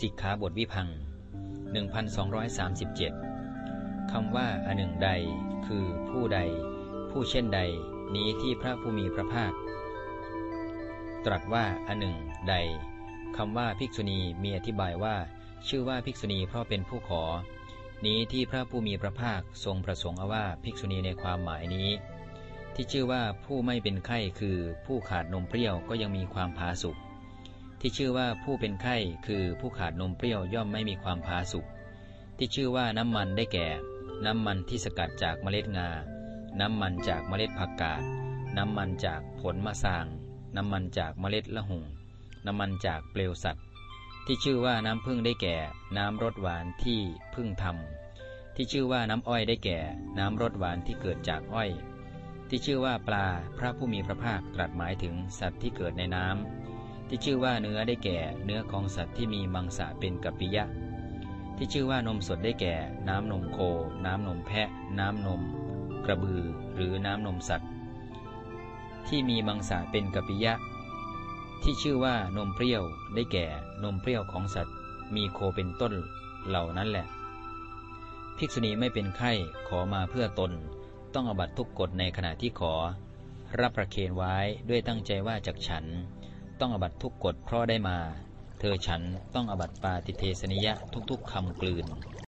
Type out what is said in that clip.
สิกขาบทวิพัง 1237 คำว่าอันหนึ่งใด คือผู้ใด ผู้เช่นใด นี้ที่พระผู้มีพระภาค ตรัสว่าอันหนึ่งใด คำว่าภิกษุณีมีอธิบายว่า ชื่อว่าภิกษุณีเพราะเป็นผู้ขอ นี้ที่พระผู้มีพระภาคทรงประสงค์เอาว่าภิกษุณีในความหมายนี้ ที่ชื่อว่าผู้ไม่เป็นไข้คือผู้ขาดนมเปรี้ยวก็ยังมีความผาสุก ที่ชื่อว่าผู้เป็นไข้คือผู้ขาดนมเปรี้ยวย่อมไม่มีความผาสุกที่ชื่อว่าน้ำมันได้แก่ น้ำมันที่สกัดจากเมล็ดงา น้ำมันจากเมล็ดผักกาด น้ำมันจากผลมะสาง น้ำมันจากเมล็ดละหุงน้ำมันจากเปลวสัตว์ ที่ชื่อว่าน้ำพึ่งได้แก่ น้ำรสหวานที่พึ่งทำที่ชื่อว่าน้ำอ้อยได้แก่ น้ำรสหวานที่เกิดจากอ้อย ที่ชื่อว่าปลาพระผู้มีพระภาคตรัสหมายถึงสัตว์ที่เกิดในน้ำ ที่ชื่อว่าเนื้อได้แก่ เนื้อของสัตว์ที่มีมังสะเป็นกัปปิยะ ที่ชื่อว่านมสดได้แก่ น้ำนมโค น้ำนมแพะ น้ำนม กระบือ หรือน้ำนมสัตว์ ที่มีมังสะเป็นกัปปิยะ ที่ชื่อว่านมเปรี้ยวได้แก่ นมเปรี้ยวของสัตว์ มีโคเป็นต้นเหล่านั้นแหละ ภิกษุณีไม่เป็นไข้ขอมาเพื่อตน ต้องอบัตทุกกฎในขณะที่ขอ รับประเคนไว้ด้วยตั้งใจว่าจากฉัน ต้องอบัตทุกกฎเพราะได้มา เธอฉันต้องอบัตปาติเทสนิยะทุกๆคำกลืน